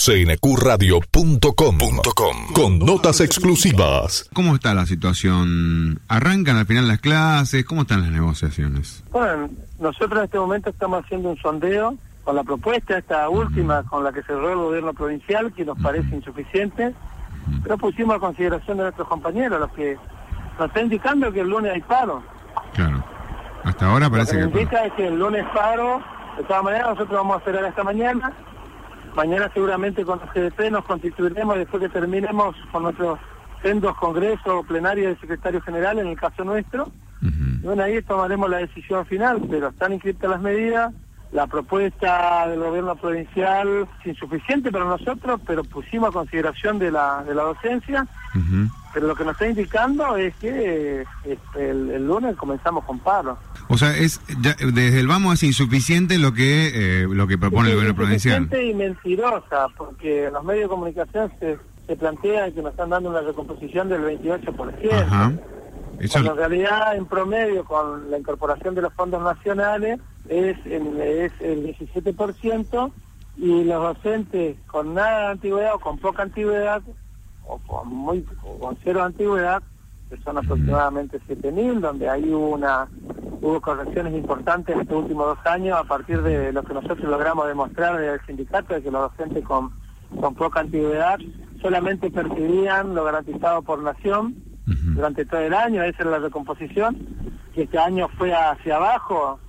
cnqradio.com.com con notas exclusivas. ¿Cómo está la situación? ¿Arrancan al final las clases? ¿Cómo están las negociaciones? Bueno, nosotros en este momento estamos haciendo un sondeo con la propuesta, esta última con la que cerró el gobierno provincial, que nos parece insuficiente, pero pusimos a consideración de nuestros compañeros, los que nos está indicando que el lunes hay paro. Claro. Hasta ahora parece Lo que que... indica es que el lunes paro, de todas maneras nosotros vamos a esperar esta mañana, mañana seguramente con el GDP nos constituiremos después que terminemos con nuestros sendos congresos plenarios de secretario general, en el caso nuestro, bueno, ahí tomaremos la decisión final, pero están inscritas las medidas, la propuesta del gobierno provincial es insuficiente para nosotros, pero pusimos a consideración de la, de la docencia, pero lo que nos está indicando es que eh, el, el lunes comenzamos con paro. O sea, es ya- desde el vamos es insuficiente lo que eh, lo que propone el gobierno provincial. Insuficiente y mentirosa, porque los medios de comunicación se, se plantea que nos están dando una recomposición del 28%. Ajá. Eso, Cuando en realidad, en promedio, con la incorporación de los fondos nacionales, es, el- es el 17%, y los docentes con nada de antigüedad o con poca antigüedad, o con, muy, o con cero antigüedad, que son aproximadamente 7.000, donde hay una hubo correcciones importantes en estos últimos dos años a partir de lo que nosotros logramos demostrar desde el sindicato, de que los docentes con, con poca antigüedad solamente percibían lo garantizado por nación durante todo el año, esa era la recomposición, que este año fue hacia abajo,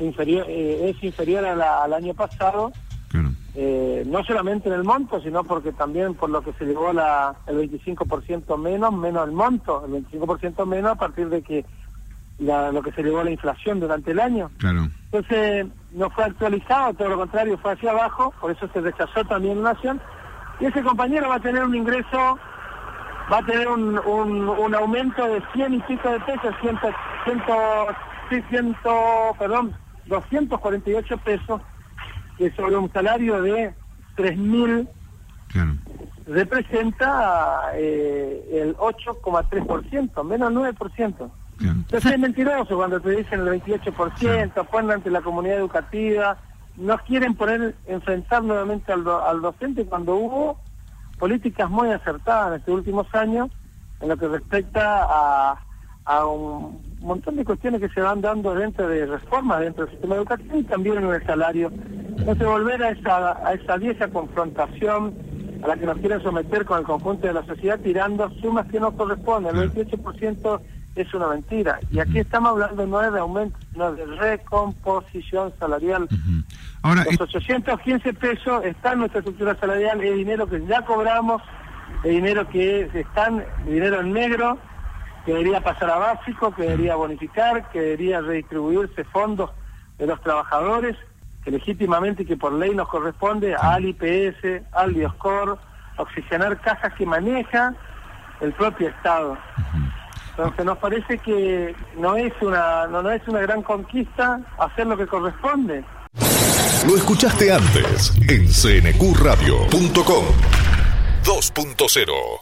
inferior, eh, es inferior a la- al año pasado, claro. eh, no solamente en el monto, sino porque también por lo que se llevó la, el 25% menos, menos el monto, el 25% menos a partir de que la- lo que se llevó la inflación durante el año. Claro. Entonces no fue actualizado, todo lo contrario, fue hacia abajo, por eso se rechazó también la nación. Y ese compañero va a tener un ingreso, va a tener un, un, un aumento de 100 y pico de pesos, 100, 100, sí, 100, perdón, 248 pesos, que sobre un salario de 3.000 Claro. representa eh, el 8,3%, menos 9%. Claro. Entonces es mentiroso cuando te dicen el 28%, ponen ante la comunidad educativa, no quieren poner, enfrentar nuevamente al, do- al docente cuando hubo políticas muy acertadas en estos últimos años en lo que respecta a, a un montón de cuestiones que se van dando dentro de reformas dentro del sistema educativo y también en el salario. Entonces volver a esa, a esa vieja confrontación a la que nos quieren someter con el conjunto de la sociedad tirando sumas que no corresponden. El 28% es una mentira. Y aquí estamos hablando no de aumento, sino de recomposición salarial. Ahora, Los 815 pesos está en nuestra estructura salarial, es dinero que ya cobramos, es dinero que es- están, dinero en negro, que debería pasar a básico, que debería bonificar, que debería redistribuirse fondos de los trabajadores, que legítimamente y que por ley nos corresponde al IPS, al Dioscor, oxigenar cajas que maneja el propio Estado. Entonces nos parece que no es una no, no es una gran conquista hacer lo que corresponde. Lo escuchaste antes en cnqradio.com 2.0